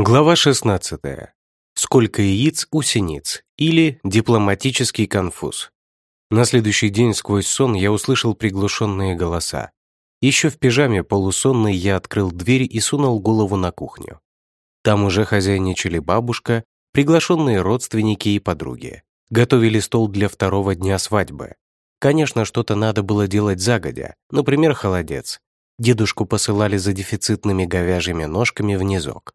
Глава 16. Сколько яиц у синиц или дипломатический конфуз. На следующий день сквозь сон я услышал приглушенные голоса. Еще в пижаме полусонный я открыл дверь и сунул голову на кухню. Там уже хозяйничали бабушка, приглашенные родственники и подруги. Готовили стол для второго дня свадьбы. Конечно, что-то надо было делать загодя, например, холодец. Дедушку посылали за дефицитными говяжьими ножками в низок.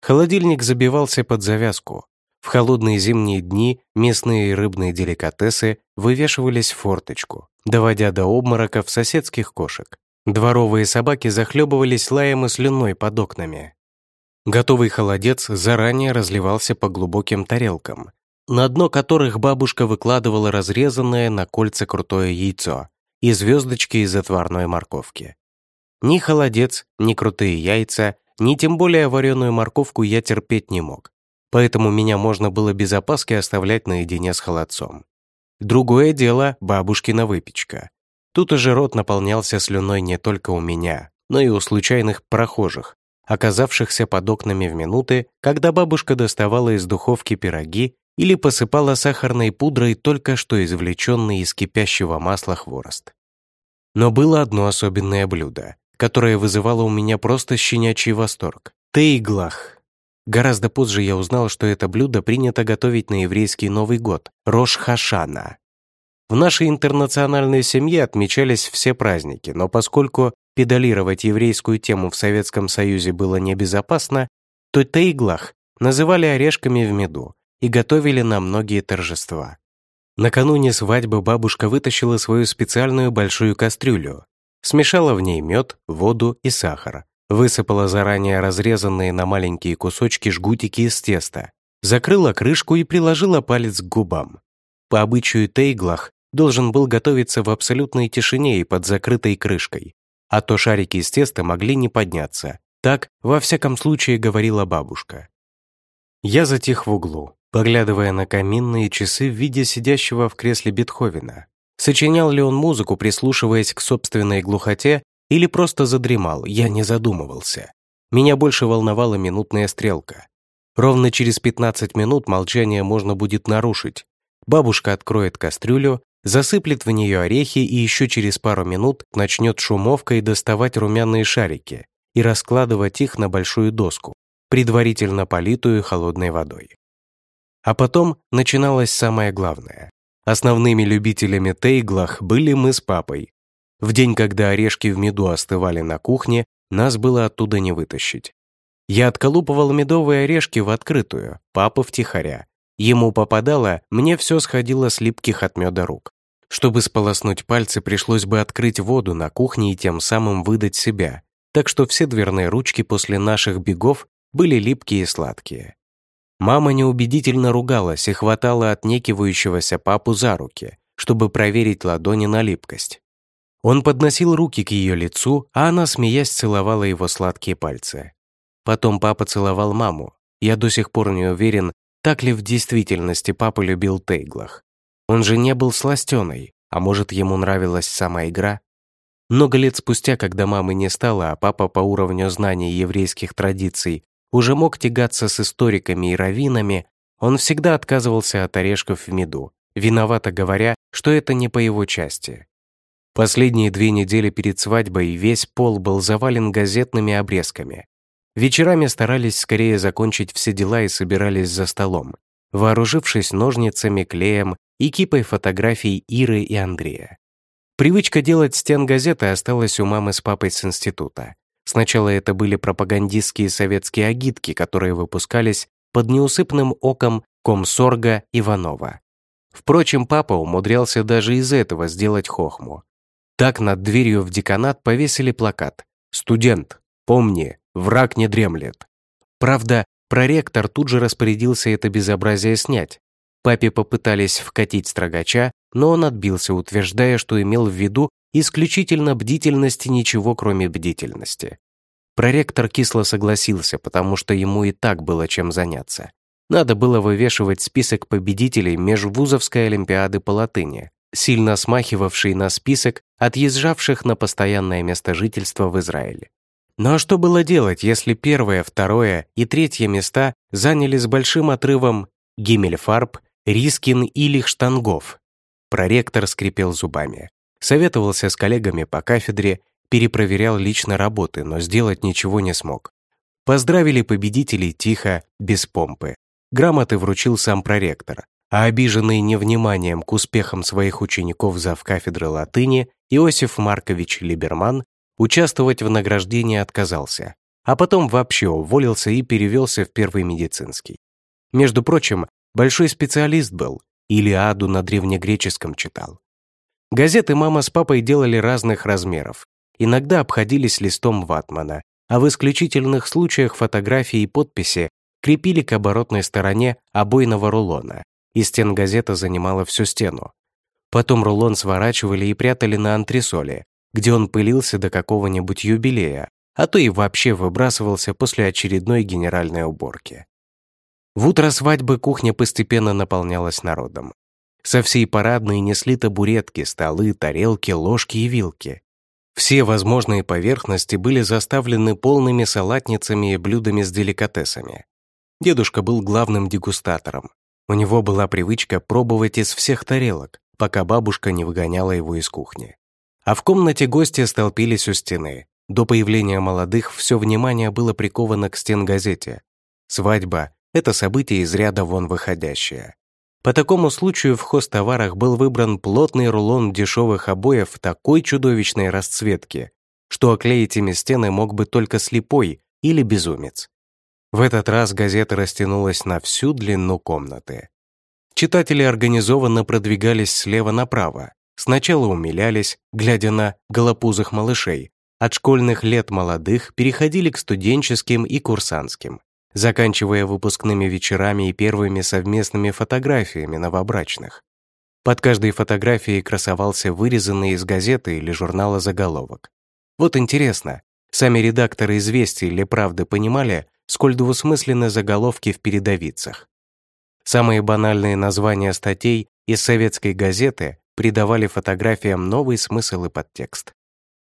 Холодильник забивался под завязку. В холодные зимние дни местные рыбные деликатесы вывешивались в форточку, доводя до обмороков соседских кошек. Дворовые собаки захлебывались лаем и слюной под окнами. Готовый холодец заранее разливался по глубоким тарелкам, на дно которых бабушка выкладывала разрезанное на кольца крутое яйцо и звездочки из отварной морковки. Ни холодец, ни крутые яйца, ни тем более вареную морковку я терпеть не мог, поэтому меня можно было без опаски оставлять наедине с холодцом. Другое дело – бабушкина выпечка. Тут уже рот наполнялся слюной не только у меня, но и у случайных прохожих, оказавшихся под окнами в минуты, когда бабушка доставала из духовки пироги или посыпала сахарной пудрой только что извлеченный из кипящего масла хворост. Но было одно особенное блюдо, которое вызывало у меня просто щенячий восторг – тейглах. Гораздо позже я узнал, что это блюдо принято готовить на еврейский Новый год – Рош-Хашана. В нашей интернациональной семье отмечались все праздники, но поскольку педалировать еврейскую тему в Советском Союзе было небезопасно, то тейглах называли орешками в меду и готовили на многие торжества. Накануне свадьбы бабушка вытащила свою специальную большую кастрюлю, смешала в ней мед, воду и сахар, высыпала заранее разрезанные на маленькие кусочки жгутики из теста, закрыла крышку и приложила палец к губам. По обычаю тейглах должен был готовиться в абсолютной тишине и под закрытой крышкой, а то шарики из теста могли не подняться. Так, во всяком случае, говорила бабушка. Я затих в углу, поглядывая на каминные часы в виде сидящего в кресле Бетховена. Сочинял ли он музыку, прислушиваясь к собственной глухоте, или просто задремал, я не задумывался. Меня больше волновала минутная стрелка. Ровно через 15 минут молчание можно будет нарушить. Бабушка откроет кастрюлю, засыплет в нее орехи и еще через пару минут начнет шумовкой доставать румяные шарики и раскладывать их на большую доску, предварительно политую холодной водой. А потом начиналось самое главное. Основными любителями тейглах были мы с папой. В день, когда орешки в меду остывали на кухне, нас было оттуда не вытащить. Я отколупывал медовые орешки в открытую, папа втихаря, Ему попадало, мне все сходило с липких от меда рук. Чтобы сполоснуть пальцы, пришлось бы открыть воду на кухне и тем самым выдать себя, так что все дверные ручки после наших бегов были липкие и сладкие. Мама неубедительно ругалась и хватала отнекивающегося папу за руки, чтобы проверить ладони на липкость. Он подносил руки к ее лицу, а она, смеясь, целовала его сладкие пальцы. Потом папа целовал маму. Я до сих пор не уверен, так ли в действительности папа любил Тейглах? Он же не был сластеной, а может, ему нравилась сама игра? Много лет спустя, когда мамы не стало, а папа по уровню знаний еврейских традиций уже мог тягаться с историками и раввинами, он всегда отказывался от орешков в меду, виновато говоря, что это не по его части. Последние две недели перед свадьбой весь пол был завален газетными обрезками, Вечерами старались скорее закончить все дела и собирались за столом, вооружившись ножницами, клеем и кипой фотографий Иры и Андрея. Привычка делать стен газеты осталась у мамы с папой с института. Сначала это были пропагандистские советские агитки, которые выпускались под неусыпным оком комсорга Иванова. Впрочем, папа умудрялся даже из этого сделать хохму. Так над дверью в деканат повесили плакат «Студент, помни, Враг не дремлет. Правда, проректор тут же распорядился это безобразие снять. Папе попытались вкатить строгача, но он отбился, утверждая, что имел в виду исключительно бдительность и ничего, кроме бдительности. Проректор кисло согласился, потому что ему и так было чем заняться. Надо было вывешивать список победителей Межвузовской олимпиады по латыни, сильно смахивавший на список отъезжавших на постоянное место жительства в Израиле. Ну а что было делать, если первое, второе и третье места заняли с большим отрывом Гиммельфарб, Рискин и Лихштангов? Проректор скрипел зубами. Советовался с коллегами по кафедре, перепроверял лично работы, но сделать ничего не смог. Поздравили победителей тихо, без помпы. Грамоты вручил сам проректор, а обиженный невниманием к успехам своих учеников зав кафедры латыни Иосиф Маркович Либерман участвовать в награждении отказался, а потом вообще уволился и перевелся в первый медицинский. Между прочим, большой специалист был, Илиаду на древнегреческом читал. Газеты мама с папой делали разных размеров, иногда обходились листом ватмана, а в исключительных случаях фотографии и подписи крепили к оборотной стороне обойного рулона, и стен газета занимала всю стену. Потом рулон сворачивали и прятали на антресоле, где он пылился до какого-нибудь юбилея, а то и вообще выбрасывался после очередной генеральной уборки. В утро свадьбы кухня постепенно наполнялась народом. Со всей парадной несли табуретки, столы, тарелки, ложки и вилки. Все возможные поверхности были заставлены полными салатницами и блюдами с деликатесами. Дедушка был главным дегустатором. У него была привычка пробовать из всех тарелок, пока бабушка не выгоняла его из кухни. А в комнате гости столпились у стены. До появления молодых все внимание было приковано к стенгазете. Свадьба это событие из ряда вон выходящее. По такому случаю в хозтоварах был выбран плотный рулон дешевых обоев такой чудовищной расцветки, что оклеить ими стены мог бы только слепой или безумец. В этот раз газета растянулась на всю длину комнаты. Читатели организованно продвигались слева направо, сначала умилялись, глядя на голопузых малышей, от школьных лет молодых переходили к студенческим и курсантским заканчивая выпускными вечерами и первыми совместными фотографиями новобрачных. Под каждой фотографией красовался вырезанный из газеты или журнала заголовок. Вот интересно, сами редакторы «Известий» или «Правды» понимали, сколь двусмысленны заголовки в передовицах. Самые банальные названия статей из советской газеты придавали фотографиям новый смысл и подтекст.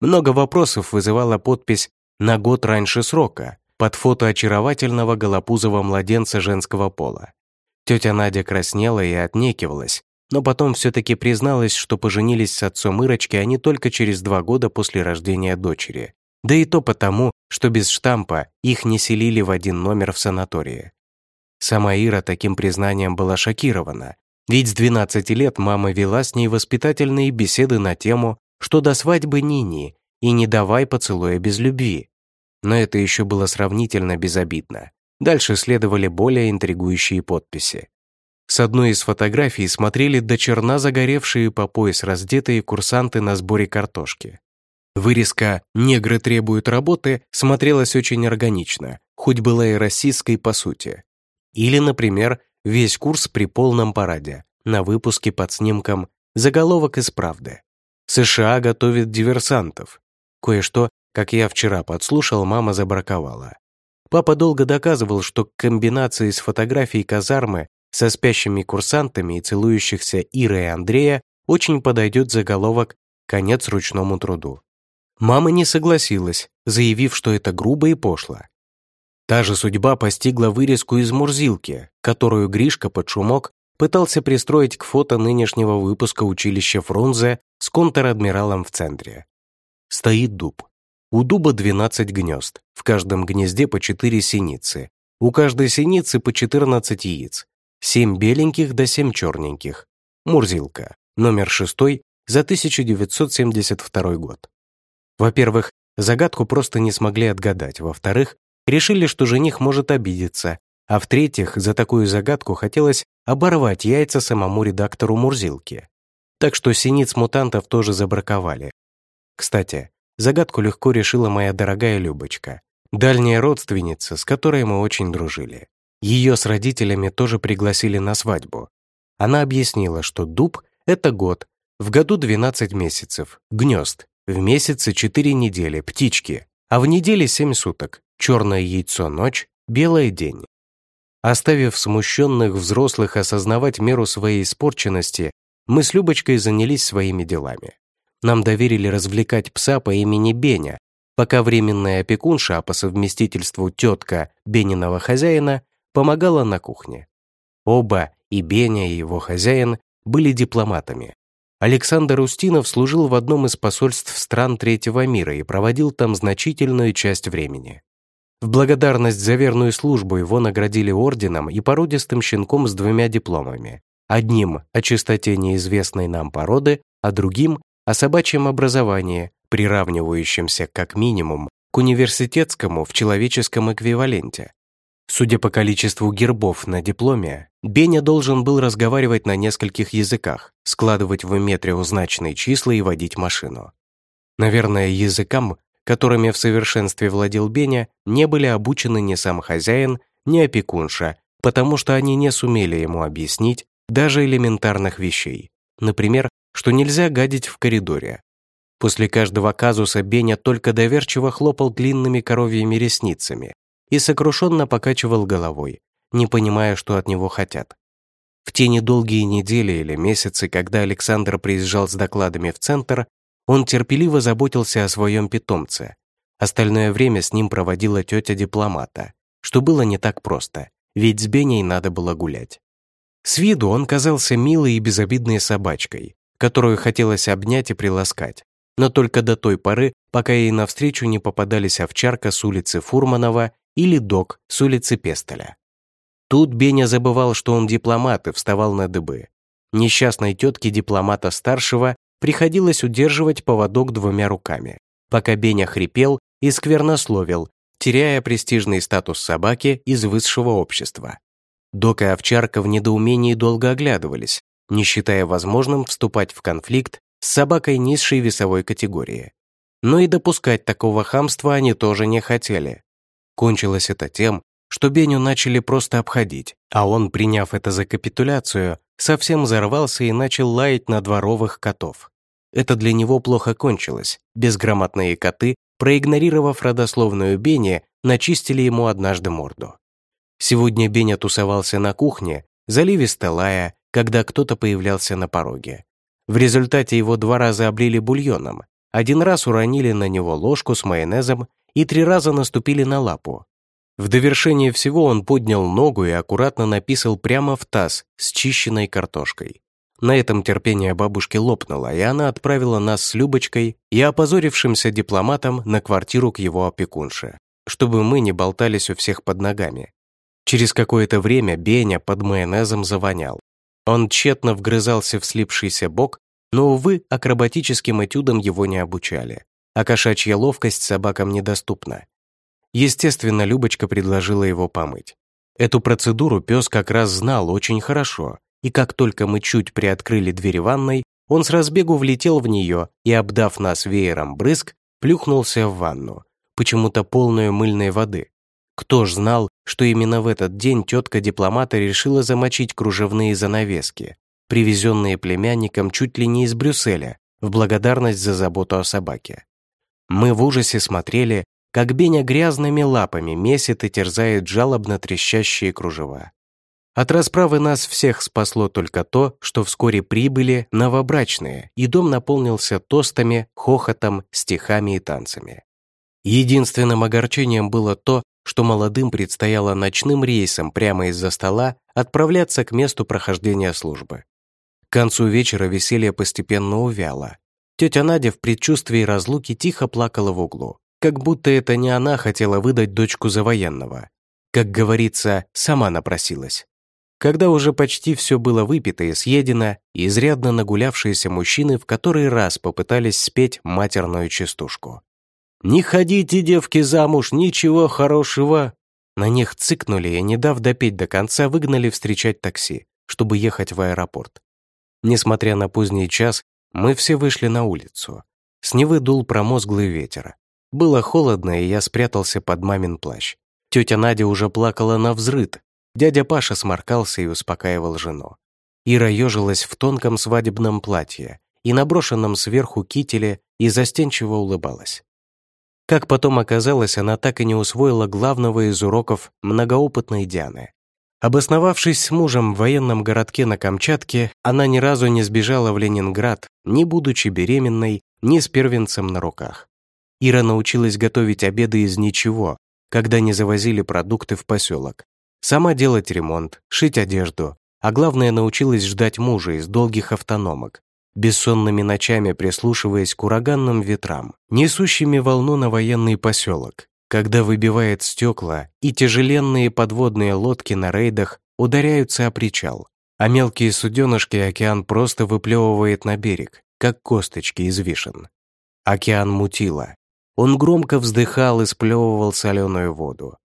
Много вопросов вызывала подпись «на год раньше срока», под фото очаровательного голопузого младенца женского пола. Тетя Надя краснела и отнекивалась, но потом все-таки призналась, что поженились с отцом Ирочки они только через два года после рождения дочери. Да и то потому, что без штампа их не селили в один номер в санатории. Сама Ира таким признанием была шокирована, ведь с 12 лет мама вела с ней воспитательные беседы на тему, что до свадьбы Нини и не давай поцелуя без любви. Но это еще было сравнительно безобидно. Дальше следовали более интригующие подписи. С одной из фотографий смотрели до черна загоревшие по пояс раздетые курсанты на сборе картошки. Вырезка «Негры требуют работы» смотрелась очень органично, хоть была и российской по сути. Или, например, весь курс при полном параде, на выпуске под снимком «Заголовок из правды». США готовит диверсантов. Кое-что как я вчера подслушал, мама забраковала. Папа долго доказывал, что к комбинации с фотографией казармы со спящими курсантами и целующихся Ира и Андрея очень подойдет заголовок «Конец ручному труду». Мама не согласилась, заявив, что это грубо и пошло. Та же судьба постигла вырезку из Мурзилки, которую Гришка под шумок пытался пристроить к фото нынешнего выпуска училища Фрунзе с контр-адмиралом в центре. Стоит дуб. У дуба 12 гнезд, в каждом гнезде по 4 синицы, у каждой синицы по 14 яиц, 7 беленьких до 7 черненьких. Мурзилка, номер 6 за 1972 год. Во-первых, загадку просто не смогли отгадать, во-вторых, решили, что жених может обидеться, а в-третьих, за такую загадку хотелось оборвать яйца самому редактору Мурзилки. Так что синиц мутантов тоже забраковали. Кстати, Загадку легко решила моя дорогая Любочка, дальняя родственница, с которой мы очень дружили. Ее с родителями тоже пригласили на свадьбу. Она объяснила, что дуб — это год, в году 12 месяцев, гнезд, в месяце 4 недели, птички, а в неделе 7 суток, черное яйцо — ночь, белое — день. Оставив смущенных взрослых осознавать меру своей испорченности, мы с Любочкой занялись своими делами. Нам доверили развлекать пса по имени Беня, пока временная опекунша, а по совместительству тетка Бениного хозяина, помогала на кухне. Оба, и Беня, и его хозяин, были дипломатами. Александр Устинов служил в одном из посольств стран третьего мира и проводил там значительную часть времени. В благодарность за верную службу его наградили орденом и породистым щенком с двумя дипломами. Одним о чистоте неизвестной нам породы, а другим о собачьем образовании, приравнивающемся как минимум к университетскому в человеческом эквиваленте. Судя по количеству гербов на дипломе, Беня должен был разговаривать на нескольких языках, складывать в уме трехзначные числа и водить машину. Наверное, языкам которыми в совершенстве владел Беня, не были обучены ни сам хозяин, ни опекунша, потому что они не сумели ему объяснить даже элементарных вещей. Например, что нельзя гадить в коридоре. После каждого казуса Беня только доверчиво хлопал длинными коровьими ресницами и сокрушенно покачивал головой, не понимая, что от него хотят. В те недолгие недели или месяцы, когда Александр приезжал с докладами в центр, он терпеливо заботился о своем питомце. Остальное время с ним проводила тетя дипломата, что было не так просто, ведь с Беней надо было гулять. С виду он казался милой и безобидной собачкой, которую хотелось обнять и приласкать, но только до той поры, пока ей навстречу не попадались овчарка с улицы Фурманова или дог с улицы Пестоля. Тут Беня забывал, что он дипломат и вставал на дыбы. Несчастной тетке дипломата старшего приходилось удерживать поводок двумя руками, пока Беня хрипел и сквернословил, теряя престижный статус собаки из высшего общества. Док и овчарка в недоумении долго оглядывались, не считая возможным вступать в конфликт с собакой низшей весовой категории. Но и допускать такого хамства они тоже не хотели. Кончилось это тем, что Беню начали просто обходить, а он, приняв это за капитуляцию, совсем взорвался и начал лаять на дворовых котов. Это для него плохо кончилось. Безграмотные коты, проигнорировав родословную Бене, начистили ему однажды морду. Сегодня Беня тусовался на кухне, заливисто лая, когда кто-то появлялся на пороге. В результате его два раза облили бульоном, один раз уронили на него ложку с майонезом и три раза наступили на лапу. В довершение всего он поднял ногу и аккуратно написал прямо в таз с чищенной картошкой. На этом терпение бабушки лопнуло, и она отправила нас с Любочкой и опозорившимся дипломатом на квартиру к его опекунше, чтобы мы не болтались у всех под ногами. Через какое-то время Беня под майонезом завонял. Он тщетно вгрызался в слипшийся бок, но, увы, акробатическим этюдам его не обучали, а кошачья ловкость собакам недоступна. Естественно, Любочка предложила его помыть. Эту процедуру пес как раз знал очень хорошо, и как только мы чуть приоткрыли дверь ванной, он с разбегу влетел в нее и, обдав нас веером брызг, плюхнулся в ванну, почему-то полную мыльной воды. Кто ж знал, что именно в этот день тетка дипломата решила замочить кружевные занавески, привезенные племянником чуть ли не из Брюсселя, в благодарность за заботу о собаке. Мы в ужасе смотрели, как Беня грязными лапами месит и терзает жалобно трещащие кружева. От расправы нас всех спасло только то, что вскоре прибыли новобрачные, и дом наполнился тостами, хохотом, стихами и танцами. Единственным огорчением было то, что молодым предстояло ночным рейсом прямо из-за стола отправляться к месту прохождения службы. К концу вечера веселье постепенно увяло. Тетя Надя в предчувствии разлуки тихо плакала в углу как будто это не она хотела выдать дочку за военного. Как говорится, сама напросилась. Когда уже почти все было выпито и съедено, изрядно нагулявшиеся мужчины в который раз попытались спеть матерную частушку. «Не ходите, девки, замуж, ничего хорошего!» На них цыкнули и, не дав допеть до конца, выгнали встречать такси, чтобы ехать в аэропорт. Несмотря на поздний час, мы все вышли на улицу. С Невы дул промозглый ветер, было холодно, и я спрятался под мамин плащ. Тетя Надя уже плакала на взрыд. Дядя Паша сморкался и успокаивал жену. Ира ежилась в тонком свадебном платье и наброшенном сверху кителе и застенчиво улыбалась. Как потом оказалось, она так и не усвоила главного из уроков многоопытной Дианы. Обосновавшись с мужем в военном городке на Камчатке, она ни разу не сбежала в Ленинград, не будучи беременной, ни с первенцем на руках. Ира научилась готовить обеды из ничего, когда не завозили продукты в поселок. Сама делать ремонт, шить одежду, а главное научилась ждать мужа из долгих автономок, бессонными ночами прислушиваясь к ураганным ветрам, несущими волну на военный поселок, когда выбивает стекла и тяжеленные подводные лодки на рейдах ударяются о причал, а мелкие суденышки океан просто выплевывает на берег, как косточки из вишен. Океан мутило. Он громко вздыхал и сплевывал соленую воду.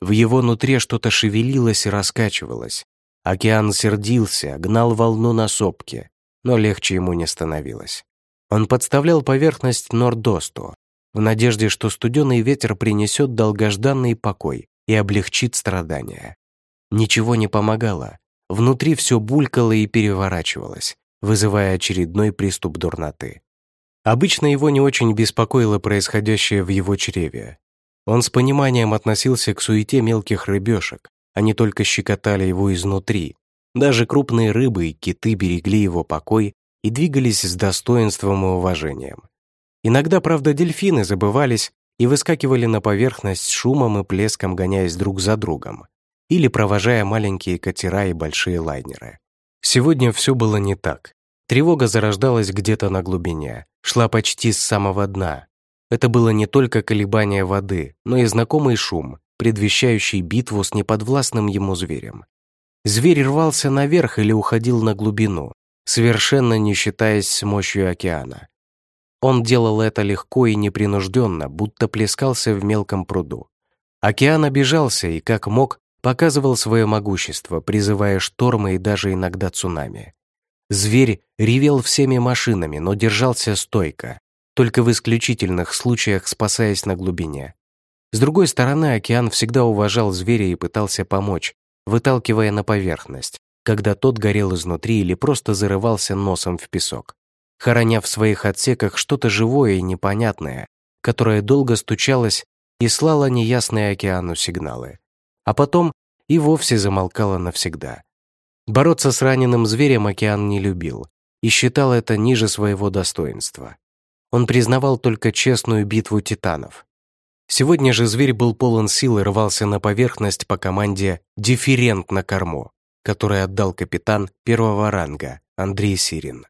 В его нутре что-то шевелилось и раскачивалось. Океан сердился, гнал волну на сопке, но легче ему не становилось. Он подставлял поверхность Нордосту, в надежде, что студеный ветер принесет долгожданный покой и облегчит страдания. Ничего не помогало. Внутри все булькало и переворачивалось, вызывая очередной приступ дурноты. Обычно его не очень беспокоило происходящее в его чреве. Он с пониманием относился к суете мелких рыбешек, они только щекотали его изнутри. Даже крупные рыбы и киты берегли его покой и двигались с достоинством и уважением. Иногда, правда, дельфины забывались и выскакивали на поверхность шумом и плеском, гоняясь друг за другом, или провожая маленькие катера и большие лайнеры. Сегодня все было не так. Тревога зарождалась где-то на глубине, шла почти с самого дна. Это было не только колебание воды, но и знакомый шум, предвещающий битву с неподвластным ему зверем. Зверь рвался наверх или уходил на глубину, совершенно не считаясь с мощью океана. Он делал это легко и непринужденно, будто плескался в мелком пруду. Океан обижался и, как мог, показывал свое могущество, призывая штормы и даже иногда цунами. Зверь ревел всеми машинами, но держался стойко, только в исключительных случаях спасаясь на глубине. С другой стороны, океан всегда уважал зверя и пытался помочь, выталкивая на поверхность, когда тот горел изнутри или просто зарывался носом в песок хороня в своих отсеках что-то живое и непонятное, которое долго стучалось и слало неясные океану сигналы. А потом и вовсе замолкало навсегда. Бороться с раненым зверем океан не любил и считал это ниже своего достоинства. Он признавал только честную битву титанов. Сегодня же зверь был полон сил и рвался на поверхность по команде «Дифферент на корму», который отдал капитан первого ранга Андрей Сирин.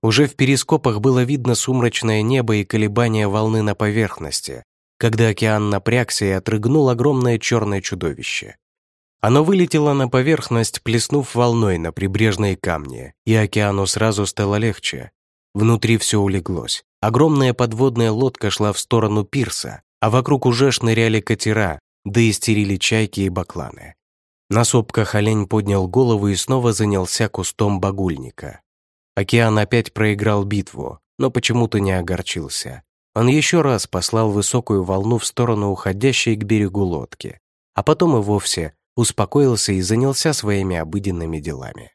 Уже в перископах было видно сумрачное небо и колебания волны на поверхности, когда океан напрягся и отрыгнул огромное черное чудовище. Оно вылетело на поверхность, плеснув волной на прибрежные камни, и океану сразу стало легче. Внутри все улеглось. Огромная подводная лодка шла в сторону пирса, а вокруг уже шныряли катера, да истерили чайки и бакланы. На сопках олень поднял голову и снова занялся кустом багульника. Океан опять проиграл битву, но почему-то не огорчился. Он еще раз послал высокую волну в сторону уходящей к берегу лодки, а потом и вовсе успокоился и занялся своими обыденными делами.